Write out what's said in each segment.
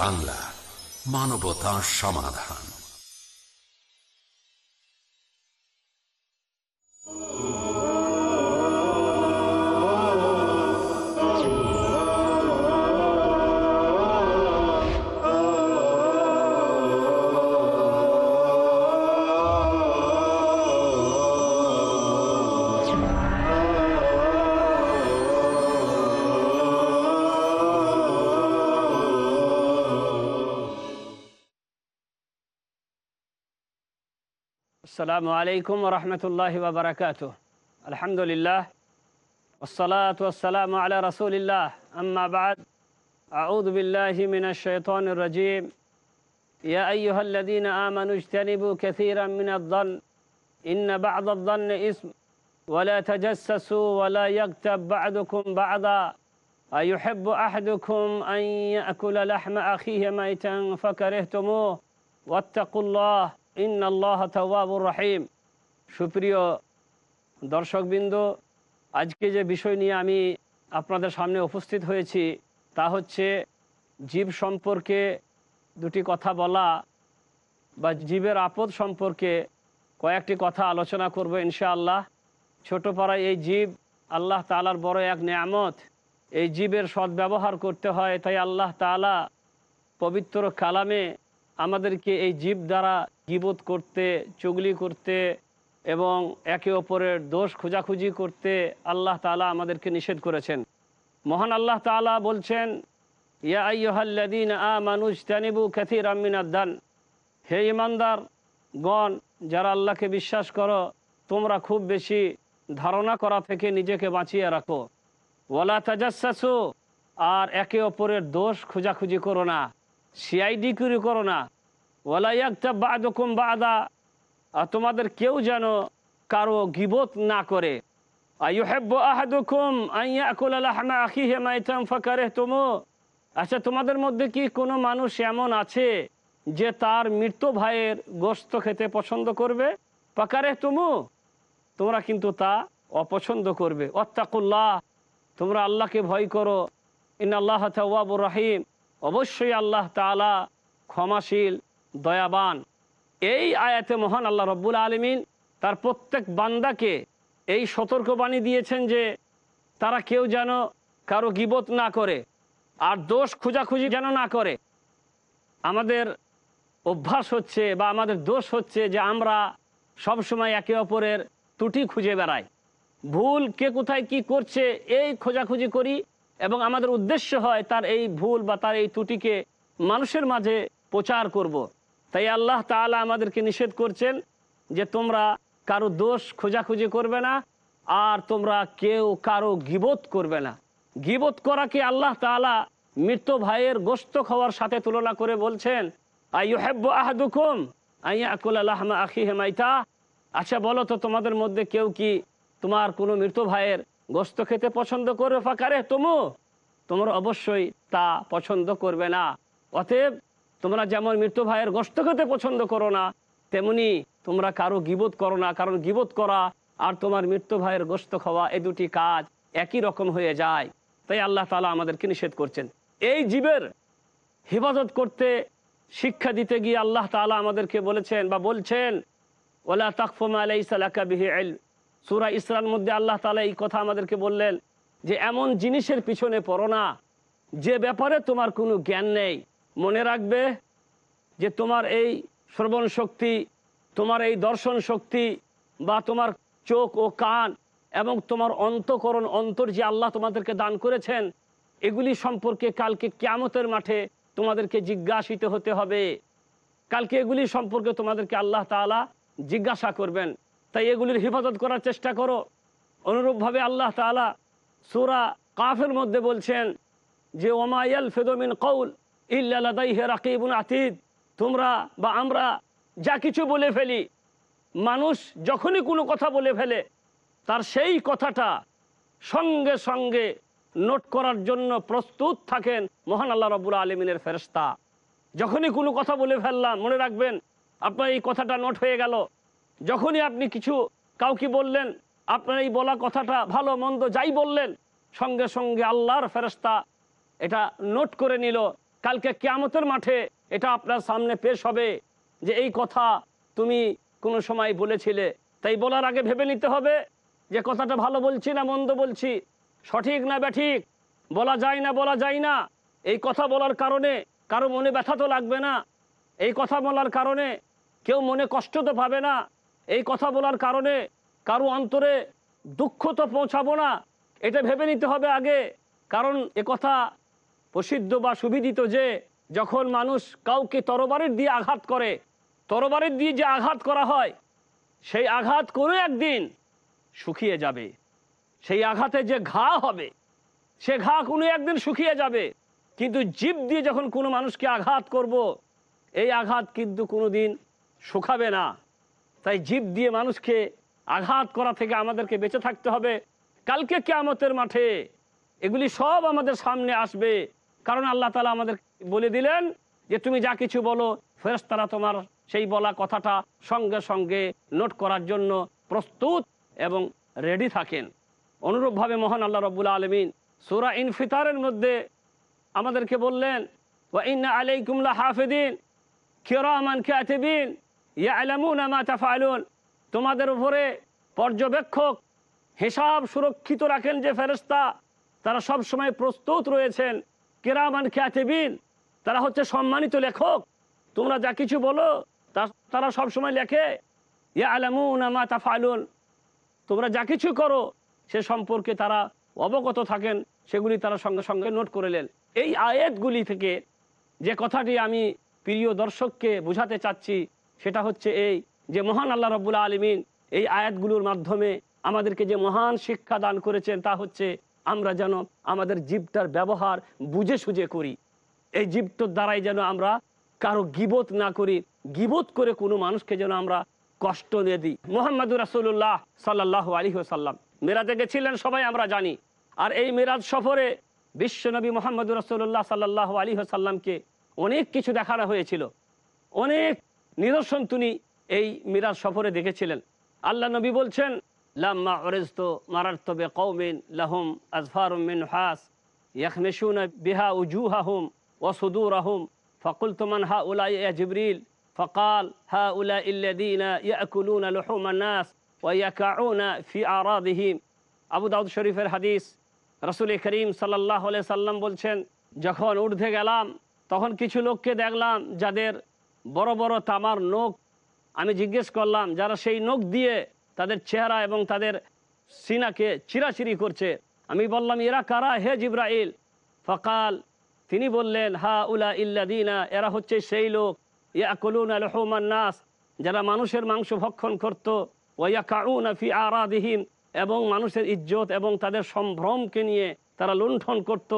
বাংলা মানবতা সমাধান। السلام عليكم ورحمة الله وبركاته. الحمد لله والصلاة والسلام على رسول الله. أما بعد أعوذ بالله من الشيطان الرجيم. يا أيها الذين آمنوا اجتنبوا كثيرا من الظن. إن بعض الظن إثم. ولا تجسسوا ولا يغتب بعضكم بعضا. أيحب أحدكم أن يأكل لحم أخيه ميتا فكرهتموه. واتقوا الله ইন আল্লাহ তওয়াবুর রাহিম। সুপ্রিয় দর্শকবৃন্দ, আজকে যে বিষয় নিয়ে আমি আপনাদের সামনে উপস্থিত হয়েছি, তা হচ্ছে জীব সম্পর্কে দুটি কথা বলা বা জীবের আপদ সম্পর্কে কয়েকটি কথা আলোচনা করব ইনশাআল্লাহ। ছোট পাড়ায় এই জীব আল্লাহ তালার বড় এক নিয়ামত। এই জীবের সদ্ব্যবহার করতে হয়, তাই আল্লাহ তালা পবিত্র কালামে আমাদেরকে এই জীব দ্বারা গিবোধ করতে, চুগলি করতে এবং একে অপরের দোষ খোঁজাখুঁজি করতে আল্লাহ তালা আমাদেরকে নিষেধ করেছেন। মহান আল্লাহ তালা বলছেন, ইয়া আ মানুষ তানিবু খ্যাথির আমিনাদ্দান হে ইমানদার গণ যারা আল্লাহকে বিশ্বাস করো, তোমরা খুব বেশি ধারণা করা থেকে নিজেকে বাঁচিয়ে রাখো। ওলা তাজাসু আর একে অপরের দোষ খোঁজাখুঁজি করো না। সিআইডি করে করো না। ওলা একটা বাদকুম বাদা। আর তোমাদের কেউ যেন কারও গিবত না করে। তুমু আচ্ছা তোমাদের মধ্যে কি কোনো মানুষ এমন আছে যে তার মৃত্যু ভাইয়ের গোস্ত খেতে পছন্দ করবে? পাকারে তুমু তোমরা কিন্তু তা অপছন্দ করবে। অত্তাকুল্লাহ তোমরা আল্লাহকে ভয় করো। ইন আল্লাহ রাহিম। অবশ্যই আল্লাহ তালা ক্ষমাশীল, দয়াবান। এই আয়াতে মহান আল্লাহ রব্বুল আলমিন তার প্রত্যেক বান্দাকে এই সতর্কবাণী দিয়েছেন যে তারা কেউ যেন কারও গিবত না করে আর দোষ খুঁজাখুঁজি যেন না করে। আমাদের অভ্যাস হচ্ছে বা আমাদের দোষ হচ্ছে যে আমরা সবসময় একে অপরের ত্রুটি খুঁজে বেড়াই। ভুল কে কোথায় কি করছে, এই খোঁজাখুঁজি করি এবং আমাদের উদ্দেশ্য হয় তার এই ভুল বা তার এই ত্রুটিকে মানুষের মাঝে প্রচার করব। তাই আল্লাহ তালা আমাদেরকে নিষেধ করছেন যে তোমরা কারও দোষ খোঁজাখুঁজি করবে না আর তোমরা কেউ কারও গিবত করবে না গিবত করাকে আল্লাহ তালা মৃত ভাইয়ের গোস্ত খাওয়ার সাথে তুলনা করে বলছেন আইয়া আকুল আল্লাহমা হেমাইতা আচ্ছা বলো তো তোমাদের মধ্যে কেউ কি তোমার কোনো মৃত্যু ভাইয়ের গোস্ত খেতে পছন্দ করবে ফাঁকারে তুমু। তোমরা অবশ্যই তা পছন্দ করবে না। অতএব তোমরা যেমন মৃত্যু ভাইয়ের গোস্ত খেতে পছন্দ করো না, তেমনি তোমরা কারও গিবোধ করো না, কারণ গিবোধ করা আর তোমার মৃত্যু ভাইয়ের গোস্ত খাওয়া এই দুটি কাজ একই রকম হয়ে যায়। তাই আল্লাহ তালা আমাদেরকে নিষেধ করছেন। এই জীবের হেফাজত করতে শিক্ষা দিতে গিয়ে আল্লাহ তালা আমাদেরকে বলেছেন বা বলছেন, ওলা তাকফুমা আলাই সালাকা বিহি সুরা ইসরার মধ্যে আল্লাহ তালা এই কথা আমাদেরকে বললেন যে, এমন জিনিসের পিছনে পড়ো না, যে ব্যাপারে তোমার কোনো জ্ঞান নেই। মনে রাখবে যে, তোমার এই শ্রবণ শক্তি, তোমার এই দর্শন শক্তি বা তোমার চোখ ও কান এবং তোমার অন্তকরণ, অন্তর যে আল্লাহ তোমাদেরকে দান করেছেন, এগুলি সম্পর্কে কালকে ক্যামতের মাঠে তোমাদেরকে জিজ্ঞাসিত হতে হবে। কালকে এগুলি সম্পর্কে তোমাদেরকে আল্লাহ তালা জিজ্ঞাসা করবেন। তাই এগুলির হেফাজত করার চেষ্টা করো। অনুরূপভাবে আল্লাহ তালা সুরা কাফের মধ্যে বলছেন যে ওমায়াল ফেদমিন কৌল ইল্লাদাইহে রাকিবুন আতিদ। তোমরা বা আমরা যা কিছু বলে ফেলি, মানুষ যখনই কোনো কথা বলে ফেলে, তার সেই কথাটা সঙ্গে সঙ্গে নোট করার জন্য প্রস্তুত থাকেন মহান আল্লাহ রবুল আলমিনের ফেরস্তা যখনই কোনো কথা বলে ফেললাম, মনে রাখবেন, আপনার এই কথাটা নোট হয়ে গেল। যখনই আপনি কিছু কাউকে বললেন, আপনার এই বলা কথাটা ভালো মন্দ যাই বললেন, সঙ্গে সঙ্গে আল্লাহর ফেরস্তা এটা নোট করে নিল, কালকে কেয়ামতের মাঠে এটা আপনার সামনে পেশ হবে যে এই কথা তুমি কোনো সময় বলেছিলে। তাই বলার আগে ভেবে নিতে হবে যে কথাটা ভালো বলছি না মন্দ বলছি, সঠিক না ব্যাঠিক, বলা যায় না বলা যায় না। এই কথা বলার কারণে কারও মনে ব্যথা তো লাগবে না, এই কথা বলার কারণে কেউ মনে কষ্ট তো পাবে না। এই কথা বলার কারণে কারও অন্তরে দুঃখ তো পৌঁছাবো না। এটা ভেবে নিতে হবে আগে। কারণ এ কথা প্রসিদ্ধ বা সুবিদিত যে, যখন মানুষ কাউকে তরবারের দিয়ে আঘাত করে, তরবারের দিয়ে যে আঘাত করা হয়, সেই আঘাত কোনো একদিন শুকিয়ে যাবে। সেই আঘাতে যে ঘা হবে, সে ঘা কোনো একদিন শুকিয়ে যাবে। কিন্তু জীব দিয়ে যখন কোনো মানুষকে আঘাত করব, এই আঘাত কিন্তু কোনো দিন শুকাবে না। তাই জীব দিয়ে মানুষকে আঘাত করা থেকে আমাদেরকে বেঁচে থাকতে হবে। কালকে কেয়ামতের মাঠে এগুলি সব আমাদের সামনে আসবে। কারণ আল্লাহ তালা আমাদের বলে দিলেন যে, তুমি যা কিছু বলো ফেরেস্তারা তোমার সেই বলা কথাটা সঙ্গে সঙ্গে নোট করার জন্য প্রস্তুত এবং রেডি থাকেন। অনুরূপভাবে মহান আল্লাহ রব্বুল আলমিন সুরা ইনফিতারের মধ্যে আমাদেরকে বললেন, ওয়া ইন্না আলাইকুমলা হাফেদিন কিরামান কাতিবিন তোমাদের উপরে পর্যবেক্ষক হিসাব সুরক্ষিত রাখেন যে ফেরেশতা, তারা সব সময় প্রস্তুত রয়েছেন। কিরামান কাতিবিন তারা হচ্ছে সম্মানিত লেখক। তোমরা যা কিছু বলো তারা সব সময় লেখে। ইয়ালামুনা মা তাফআলুন তোমরা যা কিছু করো, সে সম্পর্কে তারা অবগত থাকেন। সেগুলি তারা সঙ্গে সঙ্গে নোট করে নেন। এই আয়াতগুলি থেকে যে কথাটি আমি প্রিয় দর্শককে বোঝাতে চাচ্ছি সেটা হচ্ছে এই যে মহান আল্লাহ রব্বুল্লা আলমিন এই আয়াতগুলোর মাধ্যমে আমাদেরকে যে মহান শিক্ষা দান করেছেন তা হচ্ছে আমরা যেন আমাদের জীবটার ব্যবহার বুঝে সুঝে করি। এই জীবটার দ্বারাই যেন আমরা কারও গিবত না করি, গিবত করে কোনো মানুষকে যেন আমরা কষ্ট দিয়ে দিই। মোহাম্মদুর রাসুল্লাহ সাল্লাহ আলী সাল্লাম মেরাজে গেছিলেন, সবাই আমরা জানি। আর এই মেরাজ সফরে বিশ্বনবী মোহাম্মদুর রাসুল্লাহ সাল্লাহ আলী সাল্লামকে অনেক কিছু দেখানো হয়েছিল। অনেক নিদর্শন তিনি এই মিরাজ সফরে দেখেছিলেন। আল্লাহ নবী বলছেন, লাম্মা অরেজত মারার্তবে কৌমিন লাহম আজফার আজফারুমিন হাস ইয়াহমেশুন বিহা উজুহাহুম ওসুদুর আহম ফকুল তোমান হা উলাই জিবরিল ফকাল হা উলা ইল্লাদিন ইয়াকুলুন লহমান্নাস ওয়াকাউনা ফি আরাদিহিম। আবু দাউদ শরীফের হাদিস রসুল করিম সাল্লাহ সাল্লাম বলছেন, যখন ঊর্ধ্বে গেলাম, তখন কিছু লোককে দেখলাম যাদের বড় বড় তামার নখ আমি জিজ্ঞেস করলাম, যারা সেই নখ দিয়ে তাদের চেহারা এবং তাদের সিনাকে চিরাচিরি করছে, আমি বললাম, এরা কারা? হে জিব্রাইল। ফকাল, তিনি বললেন, হা উলা ইল্লাদিনা, এরা হচ্ছে সেই লোক ইয়া কলুন আলহমান নাস, যারা মানুষের মাংস ভক্ষণ করত, ওয়া কাউন ফি আরাদিহিম, এবং মানুষের ইজ্জত এবং তাদের সম্ভ্রমকে নিয়ে তারা লুণ্ঠন করত,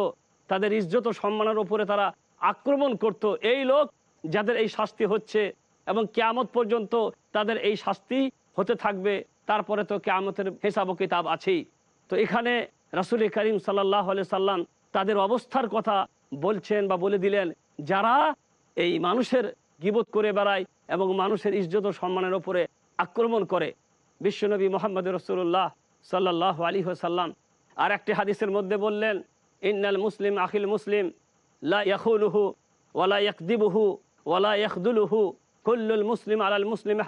তাদের ইজ্জত ও সম্মানের উপরে তারা আক্রমণ করত। এই লোক যাদের এই শাস্তি হচ্ছে এবং কেয়ামত পর্যন্ত তাদের এই শাস্তি হতে থাকবে, তারপরে তো কেয়ামতের হিসাব কিতাব আছেই। তো এখানে রাসুল করিম সাল্লাহ সাল্লাম তাদের অবস্থার কথা বলছেন বা বলে দিলেন, যারা এই মানুষের গিবত করে বেড়ায় এবং মানুষের ইজ্জত ও সম্মানের ওপরে আক্রমণ করে, বিশ্বনবী মোহাম্মদ রসুল্লাহ সাল্লাহ আলী সাল্লাম আর একটি হাদিসের মধ্যে বললেন, ইন্নাল মুসলিম আখিল মুসলিম, লা ইয়াকুলুহু ওয়ালা ইয়াকদিবুহু ওয়ালা ইয়াখদুলুহু কুল্লুল মুসলিম আলাল মুসলিম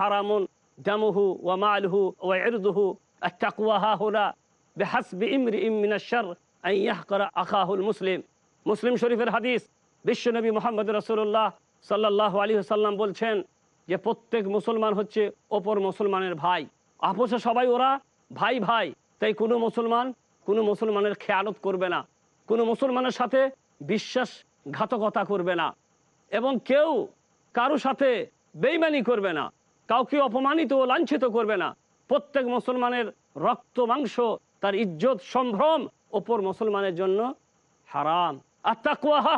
শরীফের হাদিস বিশ্বনবী মোহাম্মদ রসুল্লাহ সাল্লাহ আলী সাল্লাম বলছেন যে প্রত্যেক মুসলমান হচ্ছে অপর মুসলমানের ভাই। আপোষে সবাই ওরা ভাই ভাই। তাই কোনো মুসলমান কোনো মুসলমানের খেয়ালত করবে না। কোনো মুসলমানের সাথে বিশ্বাসঘাতকতা করবে না। এবং কেউ কারও সাথে বেইমানি করবে না, কাউকে অপমানিত ও লাঞ্ছিত করবে না। প্রত্যেক মুসলমানের রক্ত, মাংস, তার ইজ্জত, সম্ভ্রম অপর মুসলমানের জন্য হারাম। আর তাকুয়া হা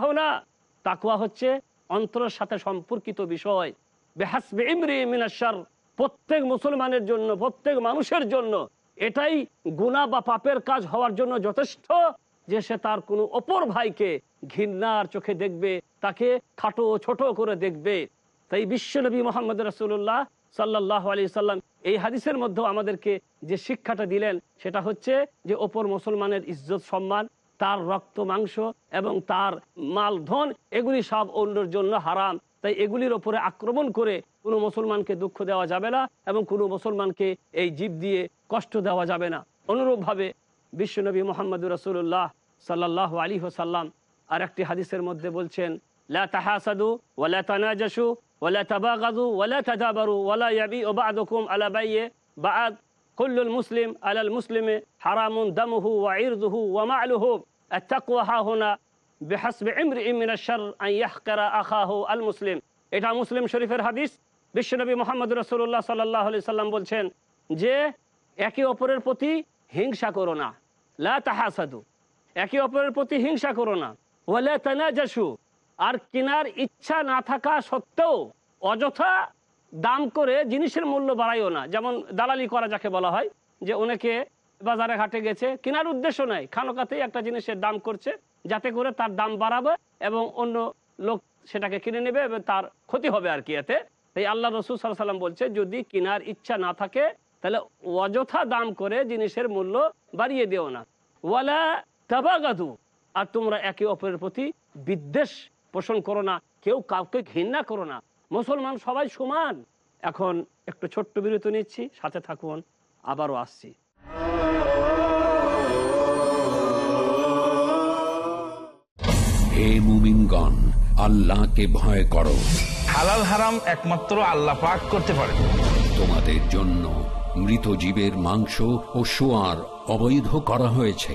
তাকুয়া হচ্ছে অন্তরের সাথে সম্পর্কিত বিষয়। বেহাসবে ইমরি মিনাশার প্রত্যেক মুসলমানের জন্য, প্রত্যেক মানুষের জন্য এটাই গুণা বা পাপের কাজ হওয়ার জন্য যথেষ্ট যে সে তার কোনো অপর ভাইকে ঘৃণার চোখে দেখবে তাকে খাটো ছোট করে দেখবে। তাই বিশ্বনবী মোহাম্মদ রসুল্লাহ সাল্লাহ আলী সাল্লাম এই হাদিসের মধ্যেও আমাদেরকে যে শিক্ষাটা দিলেন, সেটা হচ্ছে যে অপর মুসলমানের ইজ্জত, সম্মান, তার রক্ত, মাংস এবং তার মাল, ধন, এগুলি সব অন্যর জন্য হারাম। তাই এগুলির ওপরে আক্রমণ করে কোনো মুসলমানকে দুঃখ দেওয়া যাবে না এবং কোনো মুসলমানকে এই জীব দিয়ে কষ্ট দেওয়া যাবে না। অনুরূপভাবে বিশ্বনবী মোহাম্মদ রসুল্লাহ সাল্লাহ আলী হোসাল্লাম আর একটি হাদিসের মধ্যে বলছেন, লা তাহাসাদু ওয়ালা তানাজাসু ওয়ালা তাবাগাদু ওয়ালা তাদাবারু ওয়ালা ইয়াবি ওবাদুকুম আলা বাইয়ে বাদ কুল্লুল মুসলিম আলাল মুসলিমে হারামুন দামুহু ওয়া ইরদুহু ওয়া মা'লুহু। আত-তাকওয়া হা হুনা বিহাসবি ইমরিইন মিনাশ শার আন ইয়াহকারা আল মুসলিম। এটা মুসলিম শরীফের হাদিস। বিশ্বনবী মোহাম্মদ রসুল্লাহ সাল্লাহ আলি সাল্লাম বলছেন যে, একে অপরের প্রতি হিংসা করো না। লা তাহাসাদু। একে অপরের প্রতি হিংসা করোনা ওয়ালা তানাজাসু আর কেনার ইচ্ছা না থাকা সত্ত্বেও অযথা দাম করে জিনিসের মূল্য বাড়াইও না। যেমন দালালি করা যাকে বলা হয়, যে অনেকে বাজারে ঘাটে গেছে, কেনার উদ্দেশ্য নাই, খানোকাতেই একটা জিনিসের দাম করছে, যাতে করে তার দাম বাড়াবে এবং অন্য লোক সেটাকে কিনে নেবে এবং তার ক্ষতি হবে আর কি এতে। তাই আল্লাহ রসুল সাল্লাহ সাল্লাম বলছে, যদি কেনার ইচ্ছা না থাকে, তাহলে অযথা দাম করে জিনিসের মূল্য বাড়িয়ে দিও না। ওয়ালা তাবাগাদু আর তোমরা একে অপরের প্রতি বিদ্বেষ পোষণ করো না কেউ কাউকে ঘৃণা করো না। মুসলমান সবাই সমান। এখন একটু ছোট্ট বিরতি নিচ্ছি সাথে থাকুন আবারও আসছি। হে মুমিনগণ আল্লাহকে ভয় করো। হালাল হারাম একমাত্র আল্লাহ পাক করতে পারে। তোমাদের জন্য মৃত জীবের মাংস ও সোয়ার অবৈধ করা হয়েছে।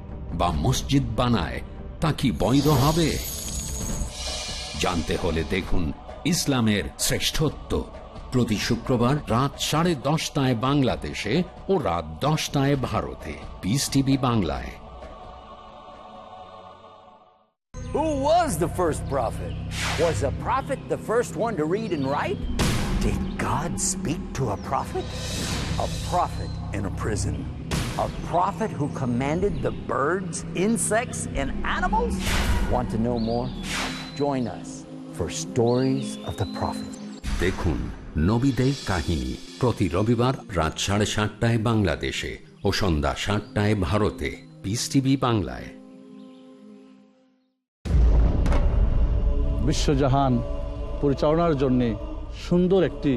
বা মসজিদ বানায় তা কি বৈধ হবে জানতে হলে দেখুন ইসলামের শ্রেষ্ঠত্ব প্রতি শুক্রবার রাত সাড়ে দশটায় বাংলাদেশে ও রাত দশটায় ভারতে পিস টিভি বাংলায় Who was the first prophet? Was a prophet the first one to read and write? Did God speak to a prophet? A prophet in a prison. A prophet who commanded the birds, insects, and animals? Want to know more? Join us for Stories of the Prophet. দেখুন নবীদের কাহিনী প্রতি রবিবার রাত সাড়ে সাতটায় বাংলাদেশে ও সন্ধ্যা সাতটায় ভারতে পিস টিভি বাংলায় বিশ্বজাহান পরিচালনার জন্যে সুন্দর একটি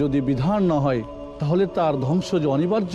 যদি বিধান না হয় তাহলে তার ধ্বংস যে অনিবার্য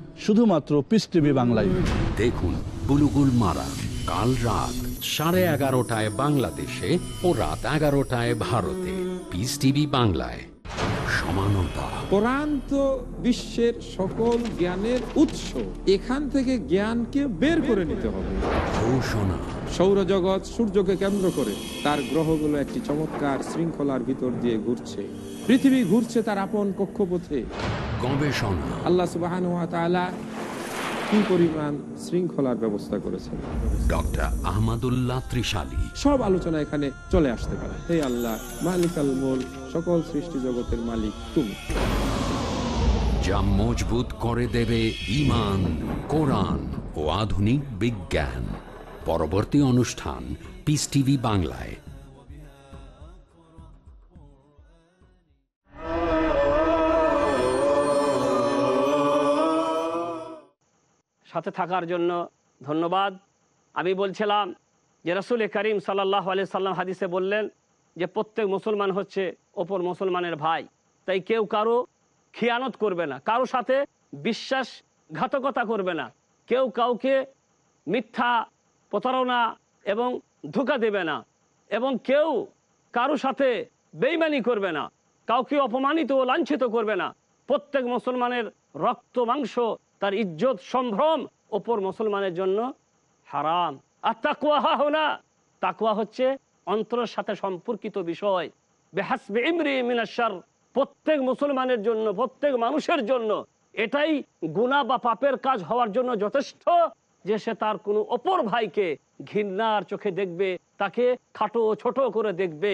শুধুমাত্র পিস টিভি বাংলায়। দেখুন বুলুগুল মারা কাল রাত সাড়ে এগারোটায় বাংলাদেশে ও রাত এগারোটায় ভারতে। পিস টিভি বাংলায়। সমানতা। কোরআন তো বিশ্বের সকল জ্ঞানের উৎস এখান থেকে জ্ঞানকে বের করে নিতে হবে। ঘোষণা। সৌরজগৎ সূর্যকে কেন্দ্র করে তার গ্রহগুলো একটি চমৎকার শৃঙ্খলার ভিতর দিয়ে ঘুরছে। পৃথিবী ঘুরছে তার আপন কক্ষপথে। গবেষণা। আল্লাহ সুবাহ কি পরিমাণ শৃঙ্খলার ব্যবস্থা করেছেন। ডক্টর আহমদুল্লাহ ত্রিশালী। সব আলোচনা এখানে চলে আসতে পারে। হে আল্লাহ মালিক আল মোল সকল সৃষ্টি জগতের মালিক তুমি। যা মজবুত করে দেবে ইমান কোরআন ও আধুনিক বিজ্ঞান। পরবর্তী অনুষ্ঠান পিস টিভি বাংলায়। সাথে থাকার জন্য ধন্যবাদ। আমি বলছিলাম যে রসুল করিম সাল্লাহ আলি সাল্লাম হাদিসে বললেন যে প্রত্যেক মুসলমান হচ্ছে ওপর মুসলমানের ভাই। তাই কেউ কারও খিয়ানত করবে না, কারও সাথে বিশ্বাসঘাতকতা করবে না, কেউ কাউকে মিথ্যা প্রতারণা এবং ধোকা দেবে না এবং কেউ কারও সাথে বেইমানি করবে না, কাউকে অপমানিত ও লাঞ্ছিত করবে না। প্রত্যেক মুসলমানের রক্ত, মাংস তার ইজ্জত, সম্ভ্রম ওপর মুসলমানের জন্য হারাম। আর তাকুয়া না তাকুয়া হচ্ছে অন্তরের সাথে সম্পর্কিত বিষয়। বেহাসবে ইমরি মিনাশার প্রত্যেক মুসলমানের জন্য, প্রত্যেক মানুষের জন্য এটাই গুণা বা পাপের কাজ হওয়ার জন্য যথেষ্ট যে সে তার কোনো অপর ভাইকে ঘৃণার চোখে দেখবে, তাকে খাটো ছোট করে দেখবে।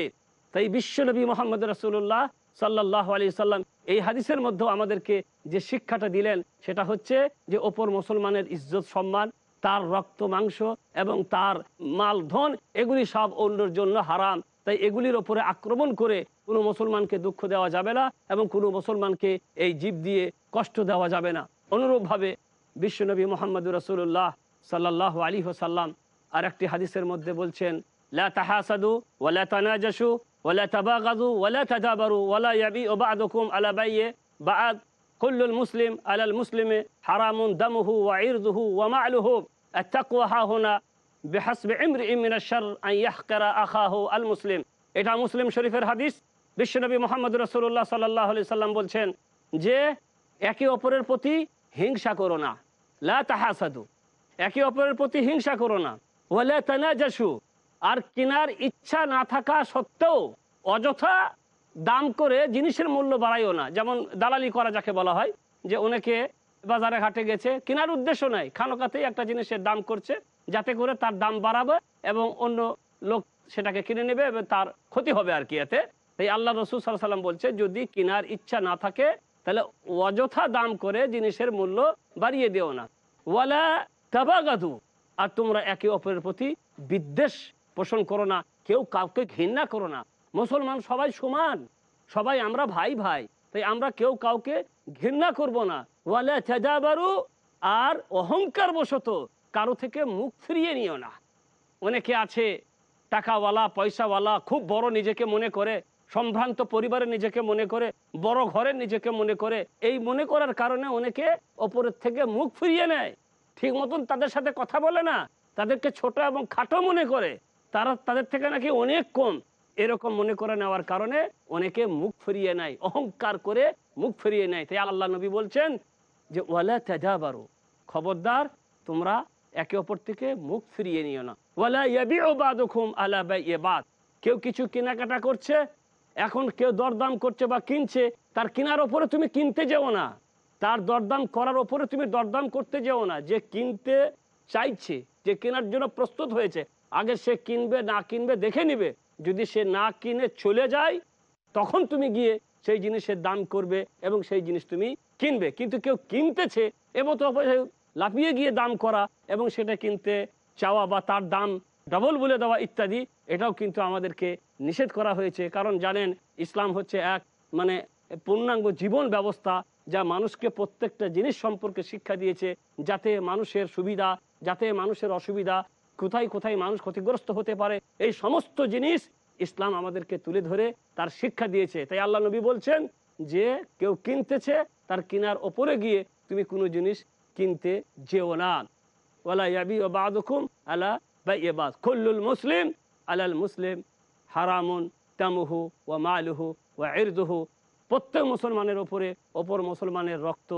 তাই বিশ্বনবী মোহাম্মদ রসুল্লাহ সাল্লাহ আলী সাল্লাম, এই হাদিসের মধ্যেও আমাদেরকে যে শিক্ষাটা দিলেন, সেটা হচ্ছে যে অপর মুসলমানের ইজ্জত, সম্মান, তার রক্ত, মাংস এবং তার মাল, ধন, এগুলি সব অন্যর জন্য হারাম। তাই এগুলির ওপরে আক্রমণ করে কোনো মুসলমানকে দুঃখ দেওয়া যাবে না এবং কোনো মুসলমানকে এই জীব দিয়ে কষ্ট দেওয়া যাবে না। অনুরূপভাবে বিশ্বনবী মোহাম্মদ রসুল্লাহ সাল্লাহ আলী হোসাল্লাম আর একটি হাদিসের মধ্যে বলছেন, লা তাহাসাদু ওয়ালা তানাজাসু ওয়ালা তাবাগাদু ওয়ালা তাদাবারু ওয়ালা ইয়াবি ওবাদুকুম আলা বাইয়ে বাদ কুল্লুল মুসলিম আলাল মুসলিমে হারামুন দামুহু ওয়া ইরদুহু ওয়া মা'লুহু التقوى ها هنا بحسب امرئ من الشر ان يحقر اخاه المسلم এটা মুসলিম শরীফের হাদিস বিশ্বনবী মোহাম্মদ রসুল্লাহ সাল্লাহ আলি সাল্লাম বলছেন যে একে অপরের প্রতি হিংসা করো না লা তাহাসাদু একে অপরের প্রতি হিংসা করো না ওয়ালা তানাজাসু আর কেনার ইচ্ছা না থাকা সত্ত্বেও অযথা দাম করে জিনিসের মূল্য বাড়াইও না। যেমন দালালি করা যাকে বলা হয়, যে অনেকে বাজারে ঘাটে গেছে, কেনার উদ্দেশ্য নাই। খানোকাতেই একটা জিনিসের দাম করছে, যাতে করে তার দাম বাড়াবে এবং অন্য লোক সেটাকে কিনে নেবে এবং তার ক্ষতি হবে আর কি এতে। তাই আল্লাহ রসুল সাল্লাহ সাল্লাম বলছে, যদি কেনার ইচ্ছা না থাকে, তাহলে অযথা দাম করে জিনিসের মূল্য বাড়িয়ে দিও না। ওয়ালা তাবাগাদু, আর তোমরা একে অপরের প্রতি বিদ্বেষ পোষণ করো না, কেউ কাউকে ঘৃণা করো না। মুসলমান সবাই সমান, সবাই আমরা ভাই ভাই, তাই আমরা কেউ কাউকে ঘৃণা করব না। ওয়ালা তেজাবারু, আর অহংকার বশত কারও থেকে মুখ ফিরিয়ে নিও না। অনেকে আছে, টাকাওয়ালা, পয়সাওয়ালা, খুব বড় নিজেকে মনে করে, সম্ভ্রান্ত পরিবারে নিজেকে মনে করে, বড় ঘরে নিজেকে মনে করে, এই মনে করার কারণে অনেকে ওপরের থেকে মুখ ফিরিয়ে নেয়। ঠিক মতন তাদের সাথে কথা বলে না, তাদেরকে ছোট এবং খাটো মনে করে। তারা তাদের থেকে নাকি অনেক কম। এরকম মনে করে নেওয়ার কারণে অনেকে মুখ ফিরিয়ে নেয়, অহংকার করে মুখ ফিরিয়ে নেয়। তাই আল্লাহ নবী বলছেন যে, ওয়ালা তেজাবারু, খবরদার, তোমরা একে অপর থেকে মুখ ফিরিয়ে নিও না। ওয়ালা ইয়াবি ওবাদুকুম আলা বাই বাদ। কেউ কিছু কেনাকাটা করছে, এখন কেউ দরদাম করছে বা কিনছে, তার কেনার ওপরে তুমি কিনতে যেও না। তার দরদাম করার ওপরে তুমি দরদাম করতে যেও না। যে কিনতে চাইছে, যে কেনার জন্য প্রস্তুত হয়েছে আগে সে কিনবে, না কিনবে, দেখে নিবে। যদি সে না কিনে চলে যায়, তখন তুমি গিয়ে সেই জিনিসের দাম করবে এবং সেই জিনিস তুমি কিনবে। কিন্তু কেউ কিনতেছে এবং তো লাফিয়ে গিয়ে দাম করা এবং সেটা কিনতে চাওয়া বা তার দাম ডবল বলে দেওয়া ইত্যাদি, এটাও কিন্তু আমাদেরকে নিষেধ করা হয়েছে। কারণ জানেন, ইসলাম হচ্ছে এক মানে পূর্ণাঙ্গ জীবন ব্যবস্থা যা মানুষকে প্রত্যেকটা জিনিস সম্পর্কে শিক্ষা দিয়েছে, যাতে মানুষের সুবিধা, যাতে মানুষের অসুবিধা কোথায় কোথায় মানুষ ক্ষতিগ্রস্ত হতে পারে, এই সমস্ত জিনিস ইসলাম আমাদেরকে তুলে ধরে তার শিক্ষা দিয়েছে। তাই আল্লাহ নবী বলছেন যে, কেউ কিনতেছে, তার কেনার ওপরে গিয়ে তুমি কোনো জিনিস কিনতে যেও না। ওলা ইয়াবি ও বাদুকুম আলা বাই এবাদ কুল্লুল মুসলিম আলাল মুসলিম হারামুন তামুহু ও মালুহু ও ইরদুহু। প্রত্যেক মুসলমানের ওপরে ওপর মুসলমানের রক্ত,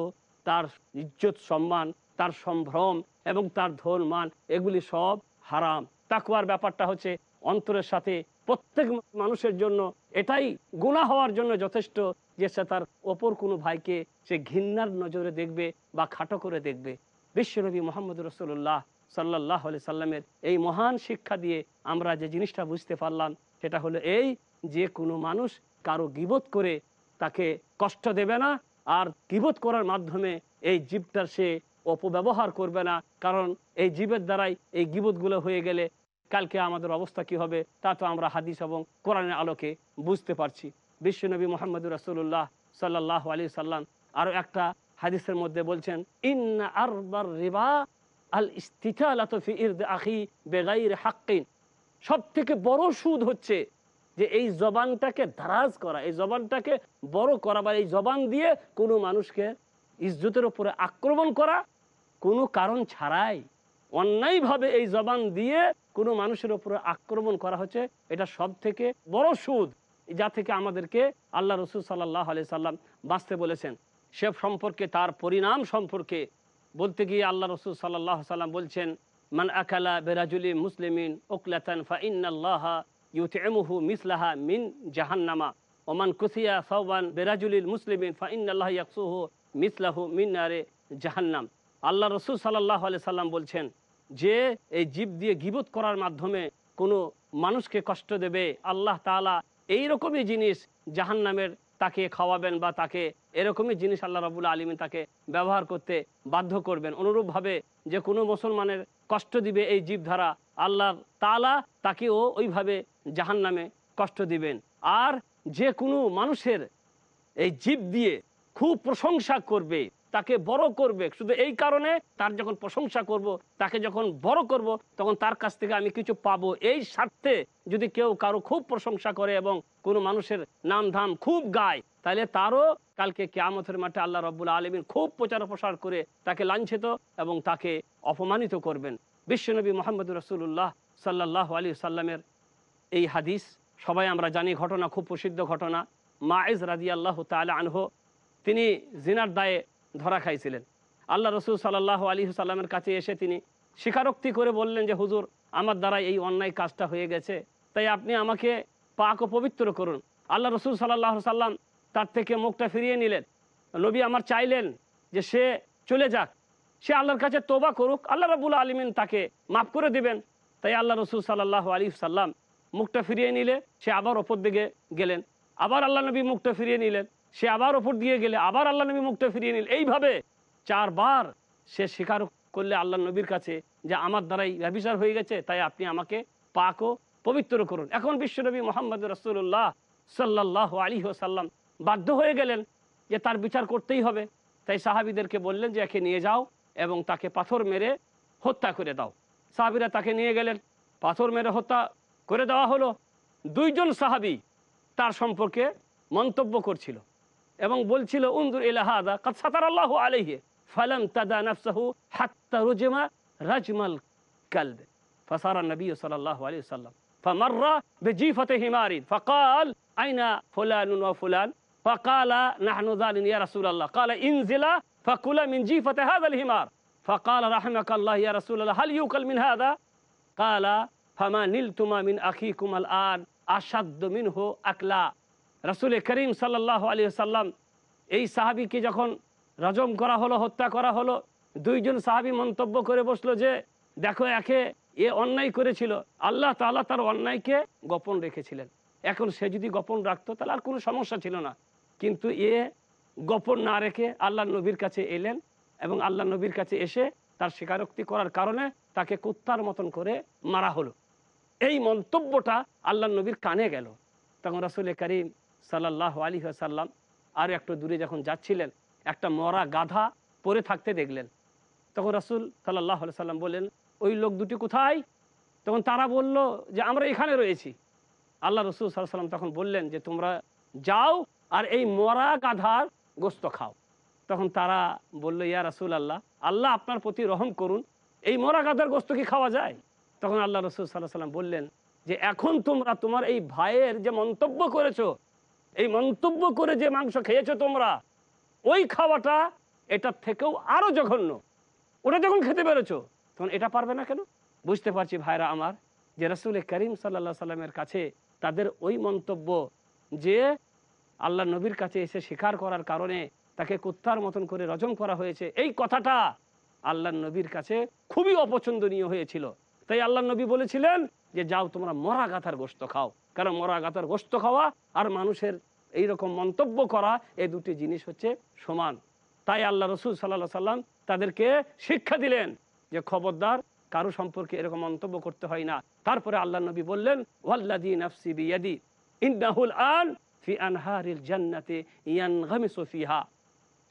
তার ইজ্জত, সম্মান, তার সম্ভ্রম এবং তার ধন মান এগুলি সব হারাম। তাকুয়ার ব্যাপারটা হচ্ছে অন্তরের সাথে প্রত্যেক মানুষের জন্য এটাই গুণা হওয়ার জন্য যথেষ্ট যে সে তার অপর কোনো ভাইকে সে ঘৃণার নজরে দেখবে বা খাটো করে দেখবে। বিশ্বনবী মোহাম্মদ রসুল্লাহ সাল্লাহ আলি সাল্লামের এই মহান শিক্ষা দিয়ে আমরা যে জিনিসটা বুঝতে পারলাম, সেটা হলো এই যে কোনো মানুষ কারও গিবত করে তাকে কষ্ট দেবে না, আর গিবত করার মাধ্যমে এই জীবটার সে অপব্যবহার করবে না, কারণ এই জীবের দ্বারাই এই গিবতগুলো হয়ে গেলে কালকে আমাদের অবস্থা কি হবে, তা তো আমরা হাদিস এবং কোরআনের আলোকে বুঝতে পারছি। বিশ্বনবী মোহাম্মদ রাসুল্লাহ সাল্লাহ আলী সাল্লাম আরও একটা হাদিসের মধ্যে বলছেন, ইন্না আরবার সব থেকে বড় সুদ হচ্ছে যে এই জবানটাকে ধারাজ করা, এই জবানটাকে বড় করা বা এই জবান দিয়ে কোনো মানুষকে ইজ্জতের উপরে আক্রমণ করা কোনো কারণ ছাড়াই অন্যায়ভাবে এই জবান দিয়ে কোনো মানুষের উপরে আক্রমণ করা হচ্ছে, এটা সব থেকে বড় সুদ, যা থেকে আমাদেরকে আল্লাহ রসুল সাল্লাহ আলি সাল্লাম বাঁচতে বলেছেন। সে সম্পর্কে, তার পরিণাম সম্পর্কে বলতে গিয়ে আল্লাহ রসুল সাল্লাহ সাল্লাম বলছেন, মান আকালা বেরাজুলি মুসলিমিন ওকলাতান ফা ইন্নাল্লাহ ইউতিমুহু মিসলাহা মিন জাহান্নামা ওমান কুসিয়া সৌবান বেরাজুলিল মুসলিমিন ফা ইন্নাল্লাহ ইয়াকসুহু মিসলাহু মিন আরে জাহান্নাম। আল্লাহ রসুল সাল্লাহ আলি সাল্লাম বলছেন যে এই জীব দিয়ে গিবত করার মাধ্যমে কোনো মানুষকে কষ্ট দেবে, আল্লাহ তাআলা এই রকমই জিনিস জাহান্নামের তাকে খাওয়াবেন বা তাকে এরকমই জিনিস আল্লাহ রাবুল আলমিন তাকে ব্যবহার করতে বাধ্য করবেন। অনুরূপভাবে যে কোনো মুসলমানের কষ্ট দিবে এই জীবধারা আল্লাহ তালা তাকেও ওইভাবে জাহান্নামে কষ্ট দিবেন। আর যে কোনো মানুষের এই জীব দিয়ে খুব প্রশংসা করবে তাকে বড় করবে। শুধু এই কারণে তার যখন প্রশংসা করব, তাকে যখন বড় করব, তখন তার কাছ থেকে আমি কিছু পাবো। এই স্বার্থে যদি কেউ কারও খুব প্রশংসা করে এবং কোনো মানুষের নাম ধাম খুব গায়, তাহলে তারও কালকে কেয়ামতের মাঠে আল্লাহ রব্বুল আলমিন খুব প্রচার প্রসার করে তাকে লাঞ্ছিত এবং তাকে অপমানিত করবেন। বিশ্বনবী মোহাম্মদ রসুল্লাহ সাল্লাহ আলী সাল্লামের এই হাদিস, সবাই আমরা জানি ঘটনা, খুব প্রসিদ্ধ ঘটনা। মাইজ রাজি আল্লাহ তালা আনহ, তিনি জিনার দায়ে ধরা খাইছিলেন। আল্লাহ রসুল সাল্লাহ আলী সাল্লামের কাছে এসে তিনি স্বীকারোক্তি করে বললেন যে, হুজুর, আমার দ্বারা এই অন্যায় কাজটা হয়ে গেছে, তাই আপনি আমাকে পাক ও পবিত্র করুন। আল্লাহ রসুল সাল্লাহ সাল্লাম তার থেকে মুখটা ফিরিয়ে নিলেন। নবী আমার চাইলেন যে, সে চলে যাক, সে আল্লাহর কাছে তোবা করুক, আল্লাহ রাবুল আলমিন তাকে মাফ করে দিবেন। তাই আল্লাহ রসুল সাল্লাহ আলী সাল্লাম মুখটা ফিরিয়ে নিলে, সে আবার ওপর দিকে গেলেন। আবার আল্লাহ নবী মুখটা ফিরিয়ে নিলেন। সে আবার ওপর দিয়ে গেলে আবার আল্লাহ নবী মুখটা ফিরিয়ে নিল। এইভাবে চারবার সে স্বীকার করলে আল্লাহ নবীর কাছে যে আমার দ্বারাই ব্যবিচার হয়ে গেছে, তাই আপনি আমাকে পাক ও পবিত্র করুন। এখন বিশ্বনবী মোহাম্মদ রসুল্লাহ সাল্লাহ আলী সাল্লাম বাধ্য হয়ে গেলেন যে তার বিচার করতেই হবে। তাই সাহাবিদেরকে বললেন যে একে নিয়ে যাও এবং তাকে পাথর মেরে হত্যা করে দাও। সাহাবিরা তাকে নিয়ে গেলেন, পাথর মেরে হত্যা করে দেওয়া হলো। দুইজন সাহাবি তার সম্পর্কে মন্তব্য করছিল। এবং বলছিল উন্দুর ইলাহাদা কাদ সাতার আল্লাহ আলহে ফালাম তাদা নফসাহু হাত্তা রুজমা রাজমাল কালবে فصار النبي صلى الله عليه وسلم فمر بجيفة حمار فقال أين فلان وفلان فقال نحن ذلك يا رسول الله قال انزل فكل من جيفة هذا الحمار فقال رحمك الله يا رسول الله هل يوكل من هذا قال فما نلتما من أخيكم الآن أشد منه أكلا রসুল করিম সাল্লাহ আলী সাল্লাম এই সাহাবিকে যখন রজম করা হলো, হত্যা করা হলো, দুইজন সাহাবি মন্তব্য করে বসল যে, দেখো, একে এ অন্যায় করেছিল। আল্লাহ তাআলা তার অন্যায়কে গোপন রেখেছিলেন। এখন সে যদি গোপন রাখতো, তাহলে আর কোনো সমস্যা ছিল না। কিন্তু এ গোপন না রেখে আল্লাহ নবীর কাছে এলেন এবং আল্লাহ নবীর কাছে এসে তার স্বীকারোক্তি করার কারণে তাকে কুত্তার মতন করে মারা হলো। এই মন্তব্যটা আল্লাহ নবীর কানে গেল। তখন রাসুল করিম সাল্লাহ আলী সাল্লাম আর একটু দূরে যখন যাচ্ছিলেন, একটা মরা গাধা পরে থাকতে দেখলেন। তখন রাসুল সাল্লাহ সাল্লাম বললেন, ওই লোক দুটি কোথায়? তখন তারা বলল যে, আমরা এখানে রয়েছি। আল্লাহ রসুল সাল্লাহ সাল্লাম তখন বললেন যে, তোমরা যাও আর এই মরা গাধার গোস্ত খাও। তখন তারা বলল, ইয়া রাসুল আল্লাহ আল্লাহ আপনার প্রতি রহম করুন। এই মরা গাধার গোস্ত কি খাওয়া যায়? তখন আল্লাহ রসুল সাল্লাহ সাল্লাম বললেন যে, এখন তোমরা তোমার এই ভাইয়ের যে মন্তব্য করেছ এই মন্তব্য করে যে মাংস খেয়েছো তোমরা, ওই খাওয়াটা এটার থেকেও আরও জঘন্য। ওটা যখন খেতে পেরেছ, তখন এটা পারবে না কেন? বুঝতে পারছি ভাইরা আমার, যে রসুল করিম সাল্লা সাল্লামের কাছে তাদের ওই মন্তব্য যে আল্লাহ নবীর কাছে এসে স্বীকার করার কারণে তাকে কুত্তার মতন করে রজম করা হয়েছে, এই কথাটা আল্লাহ নবীর কাছে খুবই অপছন্দনীয় হয়েছিল। তাই আল্লাহ নবী বলেছিলেন যে, যাও তোমরা মরা গাথার গোস্ত খাও। কারণ মরা গাথার গোস্ত খাওয়া আর মানুষের এই রকম মন্তব্য করা এই দুটি জিনিস হচ্ছে সমান। তাই আল্লাহ রসুল সাল্লাহ সাল্লাম তাদেরকে শিক্ষা দিলেন যে খবরদার কারও সম্পর্কে এরকম মন্তব্য করতে হয় না। তারপরে আল্লাহ নবী বললেন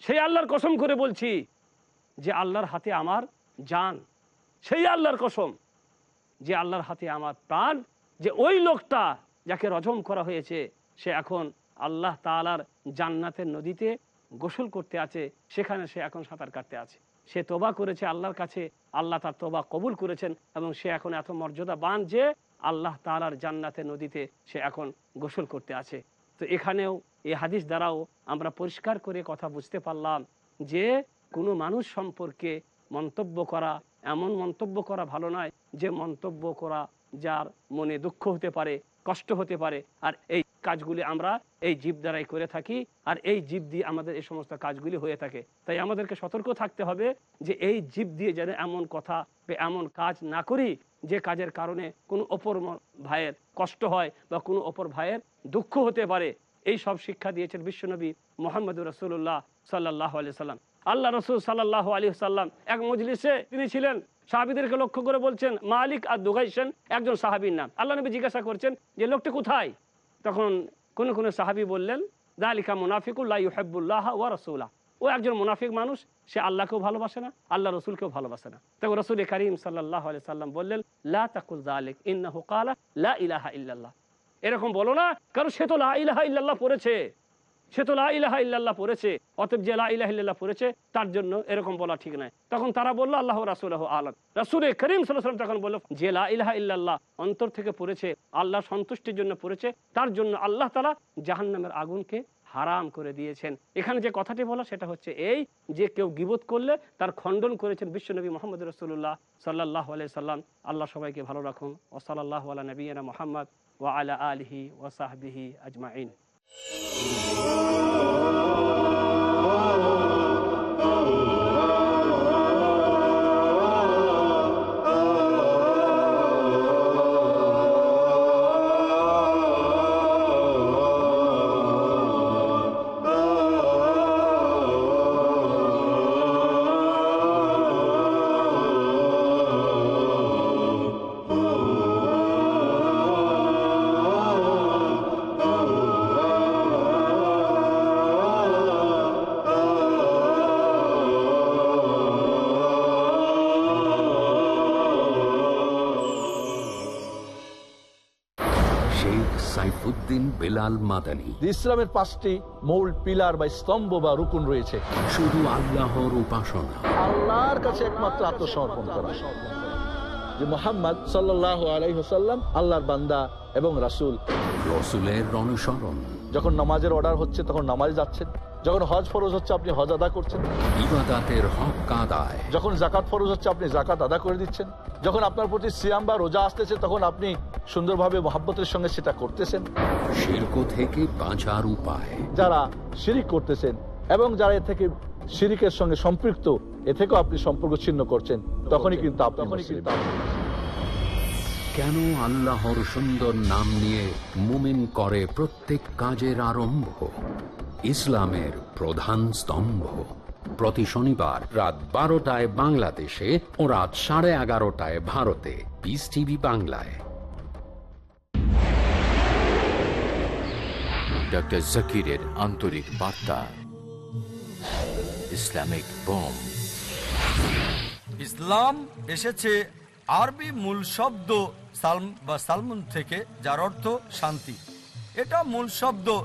সেই আল্লাহর কসম করে বলছি যে আল্লাহর হাতে আমার জান, সেই আল্লাহর কসম যে আল্লাহর হাতে আমার প্রাণ, যে ওই লোকটা যাকে রজম করা হয়েছে, সে এখন আল্লাহ তালার জান্নাতের নদীতে গোসল করতে আছে, সেখানে সে এখন সাঁতার কাটতে আছে। সে তোবা করেছে আল্লাহর কাছে, আল্লাহ তার তোবা কবুল করেছেন এবং সে এখন এত মর্যাদা বান যে আল্লাহ তালার জান্নাতের নদীতে সে এখন গোসল করতে আছে। তো এখানেও এই হাদিস দ্বারাও আমরা পরিষ্কার করে কথা বুঝতে পারলাম যে কোনো মানুষ সম্পর্কে মন্তব্য করা এমন মন্তব্য করা ভালো নয় যে মন্তব্য করা যার মনে দুঃখ হতে পারে কষ্ট হতে পারে। আর এই কাজগুলি আমরা এই জীব দ্বারাই করে থাকি। আর এই জীব দিয়ে আমাদের এই সমস্ত কাজগুলি হয়ে থাকে। তাই আমাদেরকে সতর্ক থাকতে হবে যে এই জীব দিয়ে যেন এমন কথা এমন কাজ না করি, যে কাজের কারণে কোনো অপর ভাইয়ের কষ্ট হয় বা কোনো অপর ভাইয়ের দুঃখ হতে পারে। এই সব শিক্ষা দিয়েছেন বিশ্বনবী মোহাম্মদ রসুল্লাহ সাল্লাহ আলি সাল্লাম। আল্লাহ রসুল সাল্লাহ আলী সাল্লাম এক মজলিসে তিনি ছিলেন। সাহাবিদেরকে লক্ষ্য করে বলছেন, মালিক আর দুগাইছেন একজন সাহাবির নাম। আল্লাহ নবী জিজ্ঞাসা করছেন যে, লোকটি কোথায়? তখন কোন কোন সাহাবি বললেন, দালিকা মুনাফিকুল্লাহ ইউহেবুল্লাহ ওয়া রসুল্লাহ ও একজন মুনাফিক মানুষ, সে আল্লাহকেও ভালোবাসে না, আল্লাহ রসুলকেও ভালোবাসে না। তখন রসুল করিম সাল্লাহ আলি সাল্লাম বললেন, লা তাকুল দালিক, ইন্নাহু কালা লা ইলাহা ইল্লাল্লাহ। এরকম বলো না, কারণ সে তো লা ইলাহা ইল্লাল্লাহ পড়েছে। সে তো লা ইলাহা ইল্লাল্লাহ পড়েছে, অতএব যে লা ইলাহা ইল্লাল্লাহ পড়েছে, তার জন্য এরকম বলা ঠিক নয় তখন তারা বলল, আল্লাহ রাসুল্লাহ আলম। রাসুল করিম সাল্লাম তখন বলল, যে লা ইলাহা ইল্লাল্লাহ অন্তর থেকে পড়েছে আল্লাহ সন্তুষ্টির জন্য পড়েছে, তার জন্য আল্লাহ তালা জাহান্নামের আগুনকে হারাম করে দিয়েছেন। এখানে যে কথাটি বলা, সেটা হচ্ছে এই যে কেউ গিবোধ করলে, তার খণ্ডন করেছেন বিশ্বনবী মোহাম্মদ রসুল্লাহ সাল্লাহ আলাই সাল্লাম আল্লাহ সবাইকে ভালো রাখুন। ও ওসাল্লাহ আলা নবীনা মোহাম্মদ ওয়া আলা আলহি ওসাহবিহি আজমাইন। Oh, শেখ সাইফুদ্দিন বেলাল মাদানী। ইসলামের পাঁচটি মূল পিলার বা স্তম্ভ বা রুকুন রয়েছে। শুধু আল্লাহর উপাসনা। আল্লাহর কাছে একমাত্র আত্মসমর্পণ করা। যে মোহাম্মদ সাল্লাহ আলাইহসাল্লাম আল্লাহর বান্দা এবং রাসূল। রসুলের অনুসরণ। যখন নামাজের অর্ডার হচ্ছে তখন নামাজ যাচ্ছেন। যখন হজ ফরজ হচ্ছে আপনি হজ আদা করছেন। ইবাদাতের হক আদায় যখন জাকাত ফরজ হচ্ছে আপনি জাকাত আদা করে দিচ্ছেন। যখন আপনার প্রতি সিয়াম বা রোজা আসতেছে তখন আপনি সুন্দরভাবে মহাব্বতের সঙ্গে সেটা করতেছেন। শিল্প থেকে বাঁচার উপায়। যারা শিরিক করতেছেন এবং যারা এ থেকে শিরিকের সঙ্গে সম্পৃক্ত এ থেকেও আপনি সম্পর্ক ছিন্ন করছেন। তখনই কিন্তু আপনি। কেন আল্লাহর সুন্দর নাম নিয়ে মুমিন করে প্রত্যেক কাজের আরম্ভ? ইসলামের প্রধান স্তম্ভ। প্রতি শনিবার রাত বারোটায় বাংলাদেশে ও রাত সাড়ে এগারোটায় ভারতে। পিস টিভি বাংলায়। ডক্টর জাকিরের আন্তরিক বার্তা। Islamic bomb. ইসলাম এসেছে আরবি মূল শব্দ সালম বা সালমুন থেকে যার অর্থ শান্তি। এটা মূল শব্দ